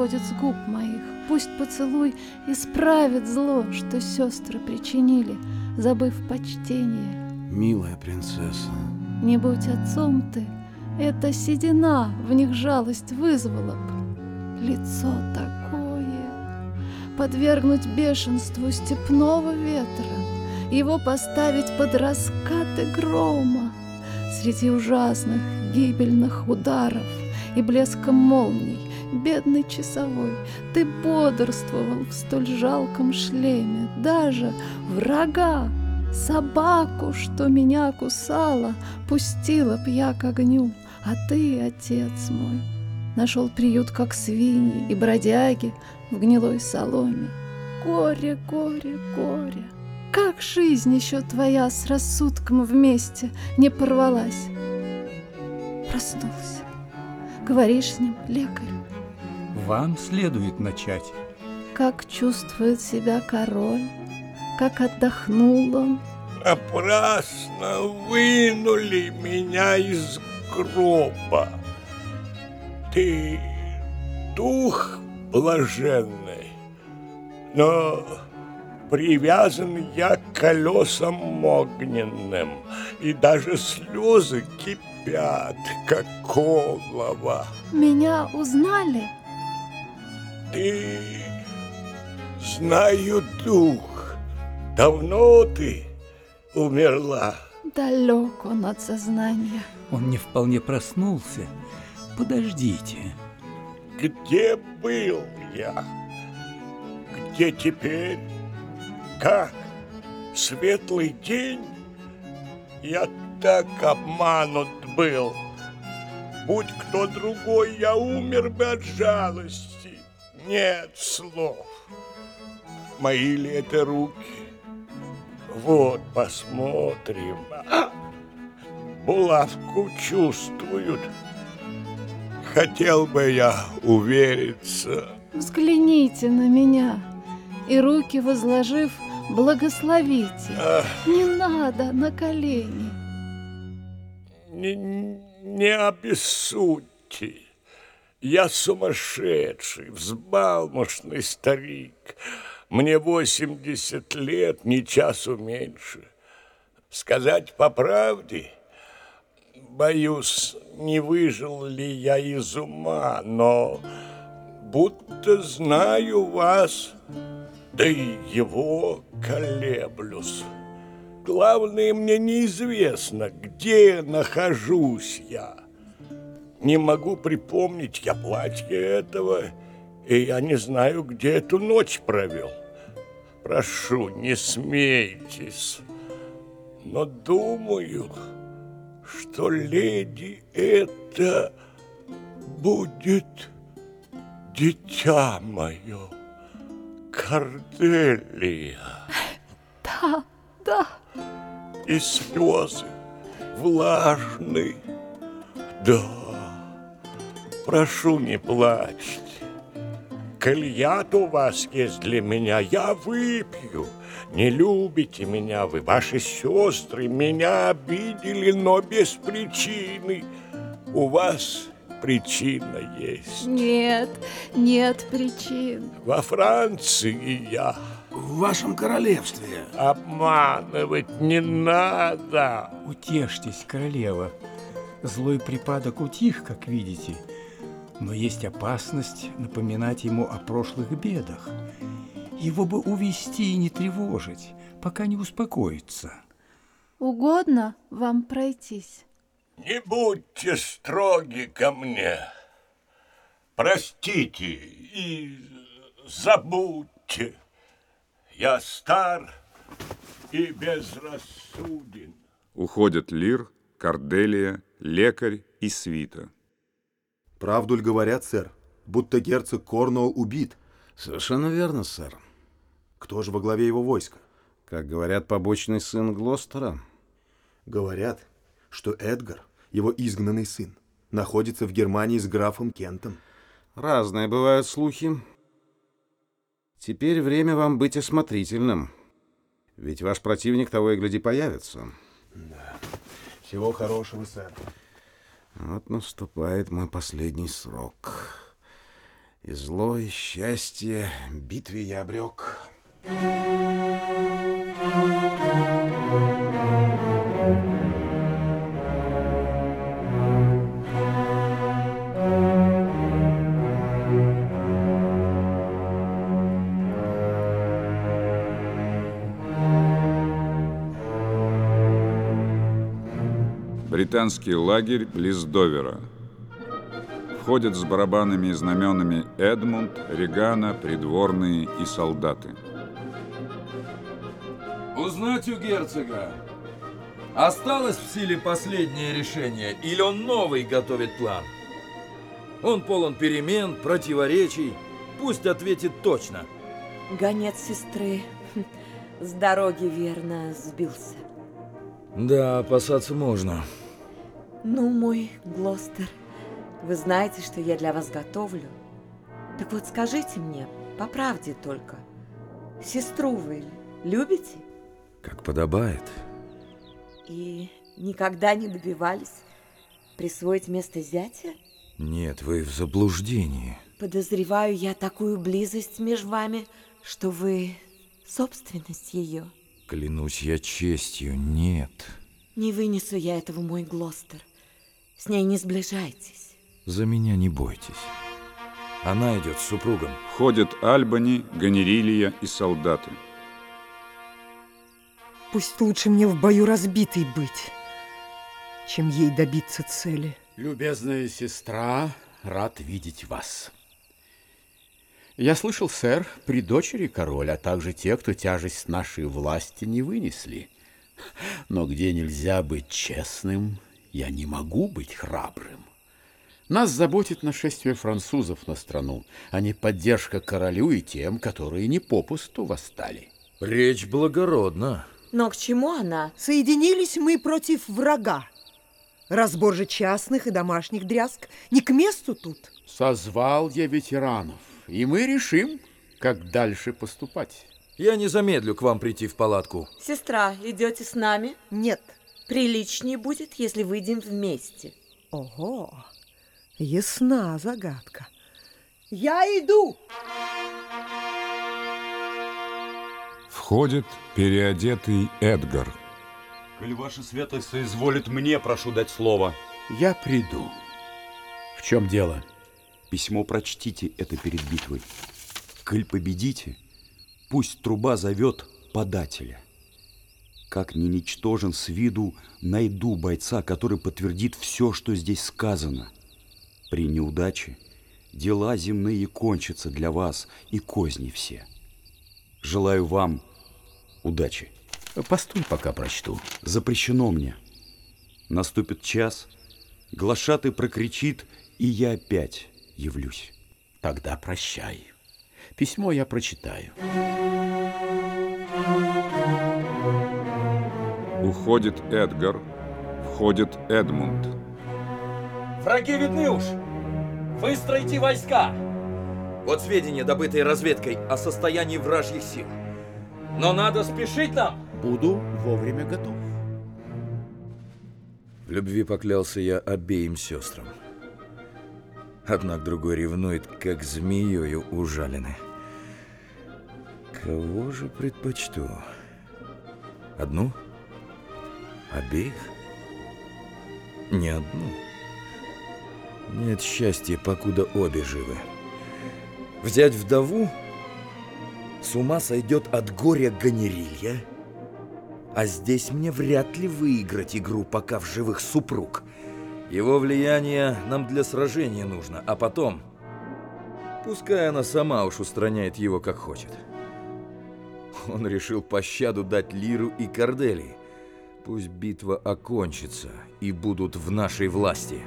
сходит с губ моих. Пусть поцелуй исправит зло, что сестры причинили, забыв почтение. Милая принцесса. Не будь отцом ты, эта седина в них жалость вызвала б. Лицо такое, подвергнуть бешенству степного ветра, его поставить под раскаты грома среди ужасных гибельных ударов и блеском молний, бедный часовой, ты бодрствовал в столь жалком шлеме, даже врага, собаку, что меня кусала, пустила б я к огню, а ты, отец мой, нашел приют, как свиньи и бродяги в гнилой соломе. Горе, горе, горе. Как жизнь еще твоя с рассудком вместе не порвалась? Проснулся. Говоришь с ним, лекарь? Вам следует начать. Как чувствует себя король? Как отдохнул он? Напрасно вынули меня из гроба. Ты дух блаженный, но привязан я к колесам огненным, и даже слезы кипят, как колова. Меня узнали? Ты, знаю, дух, давно ты умерла. Далек он от сознания. Он не вполне проснулся. Подождите. Где был я? Где теперь? Как? Светлый день? Я так обманут был. Будь кто другой, я умер бы от жалости. Нет слов. Мои ли это руки? Вот, посмотрим. Булавку чувствуют. Хотел бы я увериться. Взгляните на меня и руки возложив, благословите. Ах. Не надо на колени. Не, не обессудьте. Я сумасшедший, взбалмошный старик. Мне 80 лет, ни часу меньше. Сказать по правде, боюсь, не выжил ли я из ума, но будто знаю вас, да и его колеблюсь. Главное, мне неизвестно, где нахожусь я. Не могу припомнить я платье этого, и я не знаю, где эту ночь провел. Прошу, не смейтесь, но думаю, что леди это будет дитя мое, Корделия. Да, да. И слезы влажны. Да, прошу, не плачьте. Кальят у вас есть для меня, я выпью. Не любите меня вы, ваши сестры меня обидели, но без причины. У вас причина есть. Нет, нет причин. Во Франции я. В вашем королевстве. Обманывать не надо. Утешьтесь, королева. Злой припадок утих, как видите, но есть опасность напоминать ему о прошлых бедах. Его бы увести и не тревожить, пока не успокоится. Угодно вам пройтись? Не будьте строги ко мне. Простите и забудьте. Я стар и безрассуден. Уходят Лир, Корделия, лекарь и свита. Правду ли говорят, сэр, будто герцог Корнуолл убит? Совершенно верно, сэр. Кто же во главе его войска? Как говорят, побочный сын Глостера. Говорят, что Эдгар, его изгнанный сын, находится в Германии с графом Кентом. Разные бывают слухи. Теперь время вам быть осмотрительным. Ведь ваш противник того и гляди появится. Да. Всего хорошего, сэр. Вот наступает мой последний срок. И зло, и счастье битве я обрек. Британский лагерь близ Довера. Входят с барабанами и знаменами Эдмунд, Регана, придворные и солдаты. Узнать у герцога, осталось в силе последнее решение, или он новый готовит план? Он полон перемен, противоречий. Пусть ответит точно. Гонец сестры с дороги верно сбился. Да, опасаться можно. Ну, мой Глостер, вы знаете, что я для вас готовлю. Так вот скажите мне, по правде только, сестру вы любите? Как подобает. И никогда не добивались присвоить место зятя? Нет, вы в заблуждении. Подозреваю я такую близость между вами, что вы собственность ее. Клянусь я честью, нет. Не вынесу я этого, мой Глостер. С ней не сближайтесь. За меня не бойтесь. Она идет с супругом. Входят Альбани, Ганерилия и солдаты. Пусть лучше мне в бою разбитой быть, чем ей добиться цели. Любезная сестра, рад видеть вас. Я слышал, сэр, при дочери король, а также те, кто тяжесть нашей власти не вынесли. Но где нельзя быть честным, я не могу быть храбрым. Нас заботит нашествие французов на страну, а не поддержка королю и тем, которые не попусту восстали. Речь благородна. Но к чему она? Соединились мы против врага. Разбор же частных и домашних дрязг не к месту тут. Созвал я ветеранов, и мы решим, как дальше поступать. Я не замедлю к вам прийти в палатку. Сестра, идете с нами? Нет. Приличнее будет, если выйдем вместе. Ого, ясна загадка. Я иду! Входит переодетый Эдгар. Коль ваша светлость соизволит мне, прошу дать слово. Я приду. В чем дело? Письмо прочтите это перед битвой. Коль победите, пусть труба зовет подателя. Как не ничтожен с виду, найду бойца, который подтвердит все, что здесь сказано. При неудаче дела земные кончатся для вас и козни все. Желаю вам удачи. Постой, пока прочту. Запрещено мне. Наступит час, глашатый прокричит, и я опять явлюсь. Тогда прощай. Письмо я прочитаю. Уходит Эдгар, входит Эдмунд. Враги видны уж. Выстройте войска. Вот сведения, добытые разведкой о состоянии вражьих сил. Но надо спешить нам. Буду вовремя готов. В любви поклялся я обеим сестрам. Однако другой ревнует, как змеёю ужалены. Кого же предпочту? Одну? Обеих? Не одну. Нет счастья, покуда обе живы. Взять вдову? С ума сойдет от горя гонерилья. А здесь мне вряд ли выиграть игру, пока в живых супруг. Его влияние нам для сражения нужно, а потом... Пускай она сама уж устраняет его, как хочет. Он решил пощаду дать Лиру и Корделии. Пусть битва окончится и будут в нашей власти.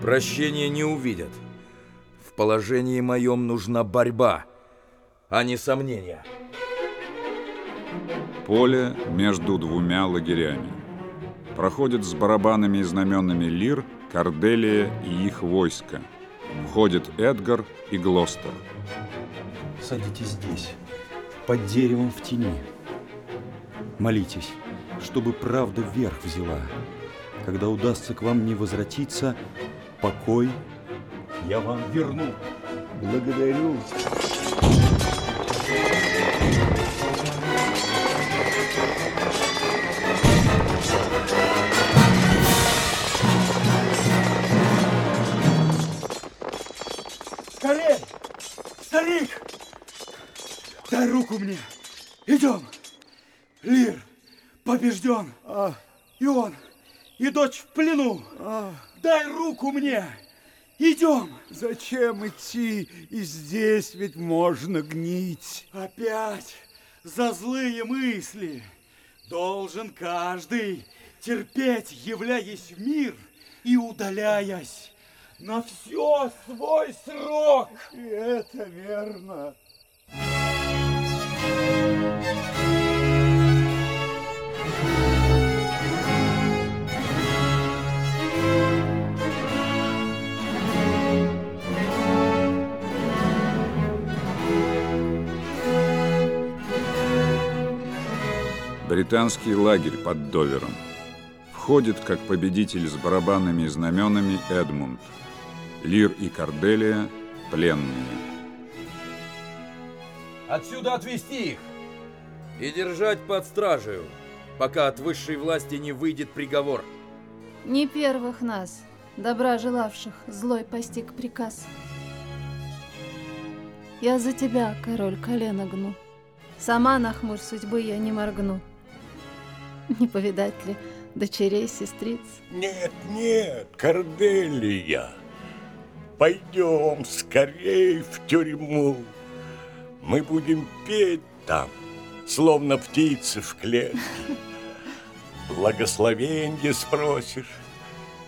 Прощения не увидят. В положении моем нужна борьба, а не сомнения. Поле между двумя лагерями. Проходит с барабанами и знаменами Лир, Корделия и их войско. Входит Эдгар и Глостер. Садитесь здесь, под деревом в тени. Молитесь, чтобы правда вверх взяла. когда удастся к вам не возвратиться, покой я вам верну. Благодарю. Скорей! Старик! Дай руку мне! Идем! Побежден! А. И он, и дочь в плену! А. Дай руку мне! Идем! Зачем идти? И здесь ведь можно гнить. Опять за злые мысли! Должен каждый терпеть, являясь в мир и удаляясь на все свой срок. И это верно. Британский лагерь под Довером. Входит, как победитель с барабанными и знаменами, Эдмунд. Лир и Корделия – пленные. Отсюда отвести их и держать под стражей, пока от высшей власти не выйдет приговор. Не первых нас, добра желавших, злой постиг приказ. Я за тебя, король, колено гну. Сама на хмурь судьбы я не моргну. Не повидать ли дочерей, сестриц? Нет, нет, Корделия, пойдем скорей в тюрьму. Мы будем петь там, словно птицы в клетке. Благословенье спросишь,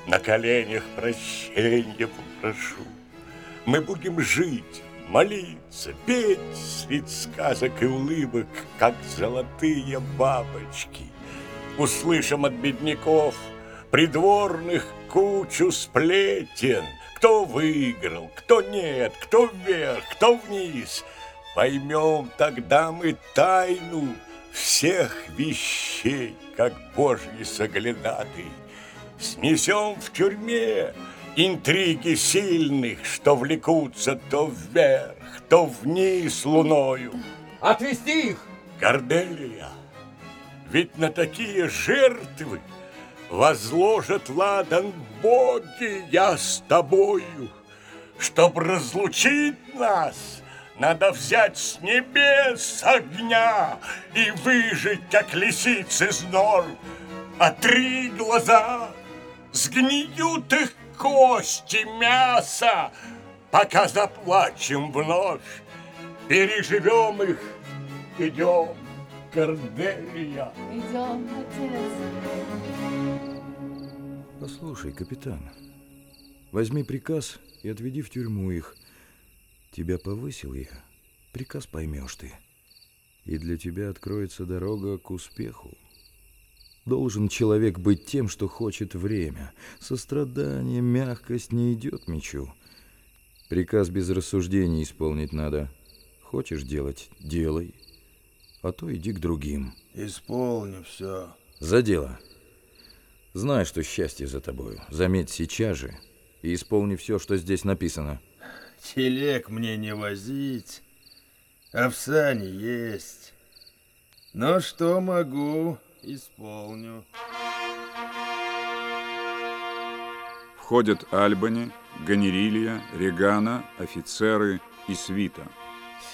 на коленях прощения попрошу. Мы будем жить, молиться, петь средь сказок и улыбок, как золотые бабочки. Услышим от бедняков придворных кучу сплетен. Кто выиграл, кто нет, кто вверх, кто вниз. Поймем тогда мы тайну всех вещей, как Божьи соглядаты. Снесем в тюрьме интриги сильных, что влекутся то вверх, то вниз луною. Отвести их! Горделия, ведь на такие жертвы возложат ладан боги я с тобою. Чтоб разлучить нас, надо взять с небес огня и выжить, как лисицы из нор. А три глаза сгниют их кости, мясо, пока заплачем вновь. Переживем их, идем, Корделия. Идем, отец. Послушай, капитан, возьми приказ и отведи в тюрьму их. Тебя повысил я, приказ поймешь ты. И для тебя откроется дорога к успеху. Должен человек быть тем, что хочет время. Сострадание, мягкость не идет мечу. Приказ без рассуждений исполнить надо. Хочешь делать – делай. А то иди к другим. Исполню все. За дело. Знай, что счастье за тобою. Заметь сейчас же и исполни все, что здесь написано. Телег мне не возить, овса не есть. Но что могу, исполню. Входят Альбани, Ганерилья, Регана, офицеры и свита.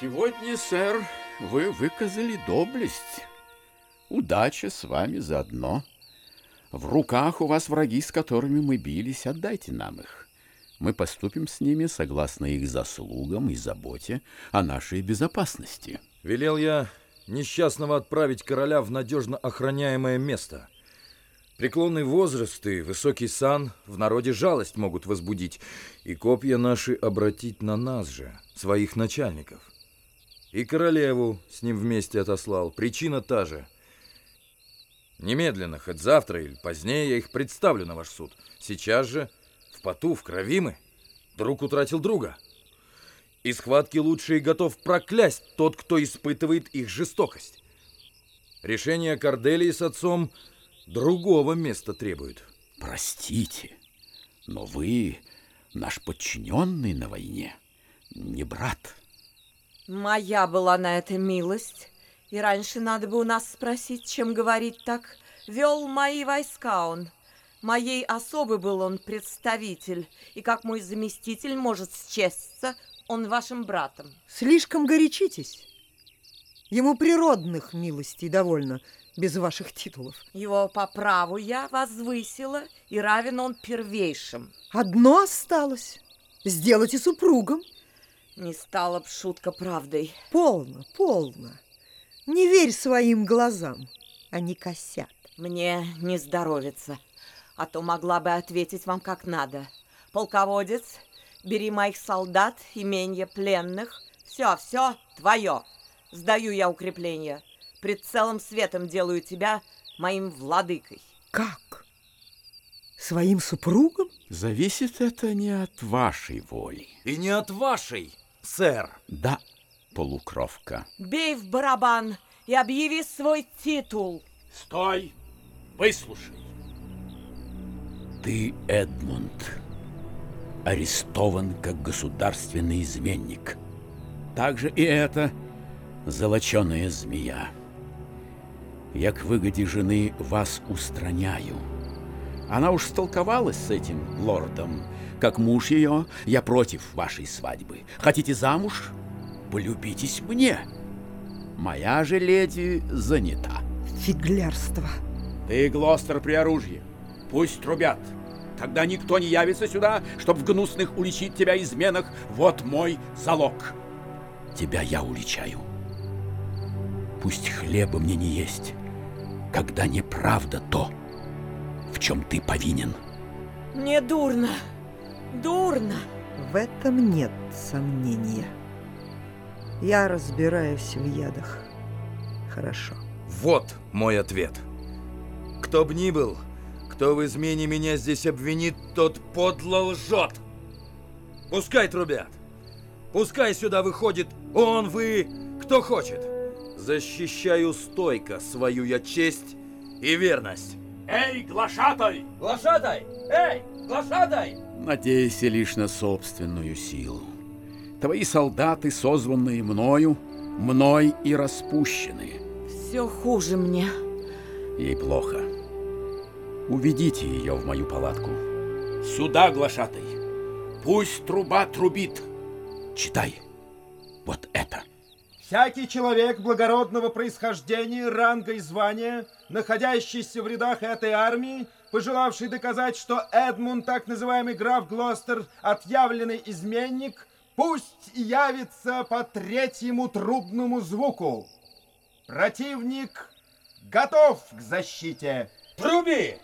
Сегодня, сэр, вы выказали доблесть. Удача с вами заодно. В руках у вас враги, с которыми мы бились, отдайте нам их. Мы поступим с ними согласно их заслугам и заботе о нашей безопасности. Велел я несчастного отправить короля в надежно охраняемое место. Преклонный возраст и высокий сан в народе жалость могут возбудить, и копья наши обратить на нас же, своих начальников. И королеву с ним вместе отослал. Причина та же. Немедленно, хоть завтра или позднее, я их представлю на ваш суд. Сейчас же, в поту, в крови мы. Друг утратил друга. И схватки лучше и готов проклясть тот, кто испытывает их жестокость. Решение Корделии с отцом другого места требует. Простите, но вы наш подчиненный на войне, не брат. Моя была на это милость. И раньше надо бы у нас спросить, чем говорить так. Вел мои войска он. Моей особы был он представитель. И как мой заместитель может счаститься, он вашим братом. Слишком горячитесь. Ему природных милостей довольно, без ваших титулов. Его по праву я возвысила, и равен он первейшим. Одно осталось. Сделайте супругом. Не стала б шутка правдой. Полно, полно. Не верь своим глазам, они косят. Мне не здоровится, а то могла бы ответить вам как надо. Полководец, бери моих солдат, именья пленных. Все, все твое. Сдаю я укрепление. Пред целым светом делаю тебя моим владыкой. Как? Своим супругом? Зависит это не от вашей воли. И не от вашей, сэр. Да, полукровка. Бей в барабан и объяви свой титул. Стой! Выслушай. Ты, Эдмунд, арестован как государственный изменник. Также и это золоченая змея. Я к выгоде жены вас устраняю. Она уж столковалась с этим лордом. Как муж ее, я против вашей свадьбы. Хотите замуж? Полюбитесь мне. Моя же леди занята. Фиглярство. Ты, Глостер, при оружии. Пусть трубят. Тогда никто не явится сюда, чтобы в гнусных уличить тебя изменах. Вот мой залог. Тебя я уличаю. Пусть хлеба мне не есть, когда неправда то, в чем ты повинен. Мне дурно, дурно. В этом нет сомнения. Я разбираюсь в ядах. Хорошо. Вот мой ответ. Кто б ни был, кто в измене меня здесь обвинит, тот подло лжет. Пускай трубят. Пускай сюда выходит он, вы, кто хочет. Защищаю стойко свою я честь и верность. Эй, глашатай! Глашатай! Эй, глашатай! Надейся лишь на собственную силу. Твои солдаты, созванные мною, мной и распущены. Все хуже мне. Ей плохо. Уведите ее в мою палатку. Сюда, глашатай. Пусть труба трубит. Читай. Вот это. Всякий человек благородного происхождения, ранга и звания, находящийся в рядах этой армии, пожелавший доказать, что Эдмунд, так называемый граф Глостер, отъявленный изменник, пусть явится по третьему трубному звуку. Противник готов к защите. Труби!